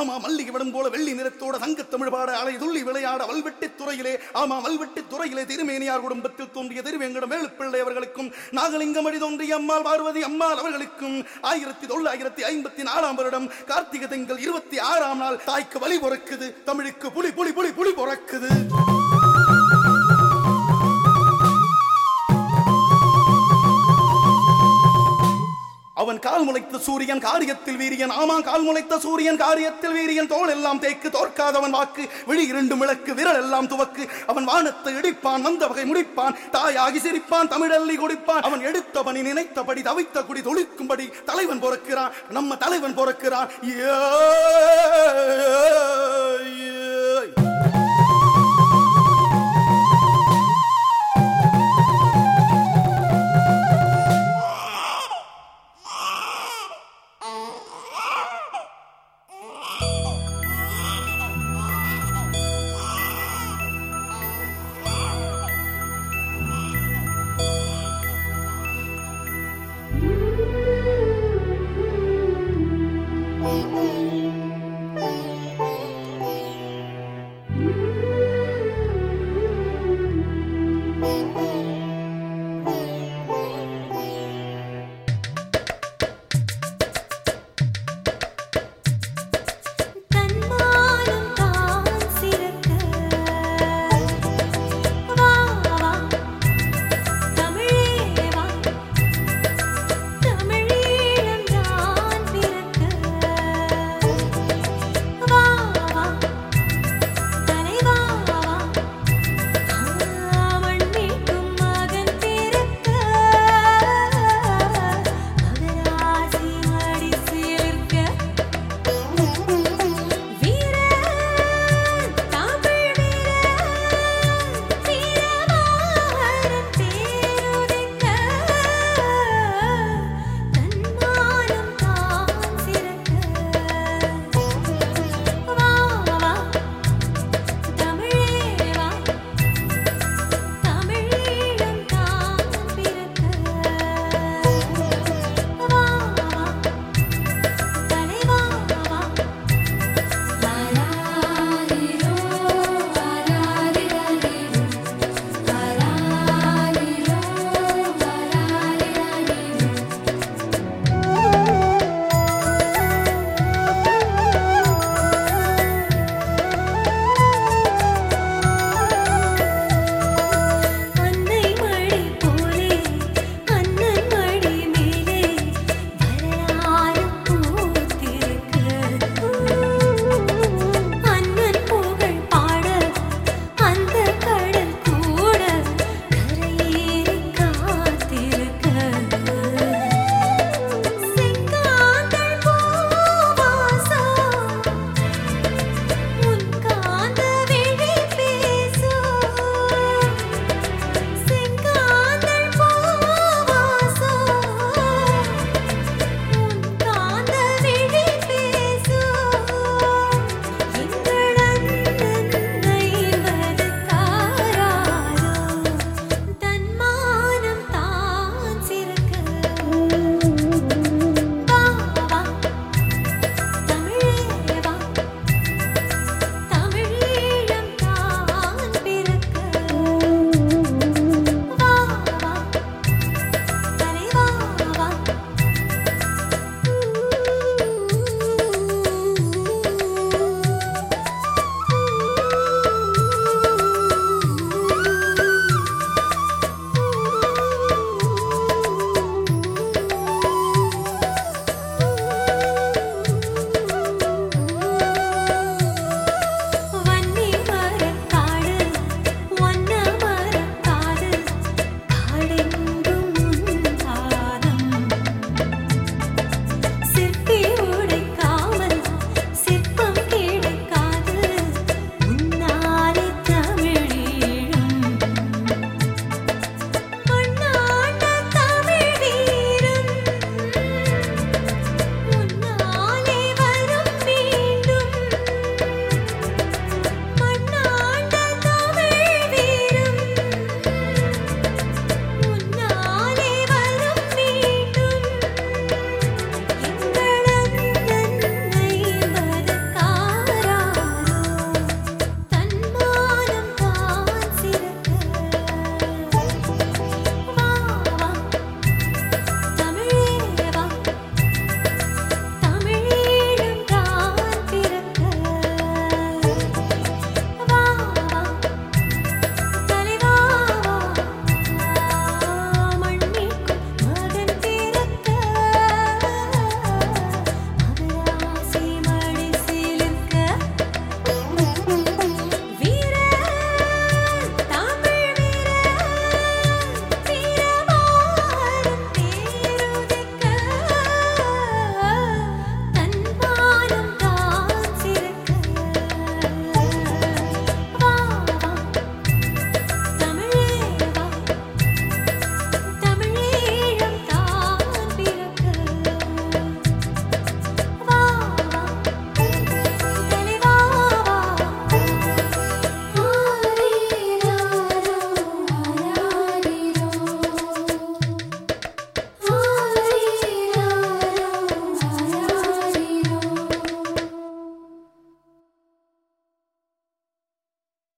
ஆமா மல்லிகை விடம் போல வெள்ளி நிறத்தோட தங்க தமிழ் பாட அலை துள்ளி விளையாட வல்வெட்டி துறையிலே ஆமா வல்வெட்டி துறையிலே திருமேனியார் குடும்பத்தில் தோன்றிய திருவேங்கடம் வேலுப்பிள்ளை அவர்களுக்கும் நாகலிங்கம் அடி தோன்றிய அம்மாள் பார்வதி அம்மாள் அவர்களுக்கும் ஆயிரத்தி தொள்ளாயிரத்தி ஐம்பத்தி நாலாம் வருடம் கார்த்திகை திங்கள் இருபத்தி ஆறாம் நாள் தாய்க்கு வழி பொறக்குது தமிழுக்கு புலி புலி புலி புலி பொறக்குது. அவன் கால் முளைத்த சூரியன் காரியத்தில் வீரியன். ஆமா கால் முளைத்த சூரியன் காரியத்தில் வீரியன். தோள் எல்லாம் தேக்கு தோற்காதவன் வாக்கு. விழி இரண்டு மிளக்கு விரல் எல்லாம் துவக்கு. அவன் வானத்தை இடிப்பான் வந்த வகை முடிப்பான். தாயாகி சிரிப்பான் தமிழல்லி குடிப்பான். அவன் எடுத்தவனை நினைத்தபடி தவித்த குடி தொழிக்கும்படி தலைவன் பொறக்கிறான். நம்ம தலைவன் பொறக்கிறான். ஏ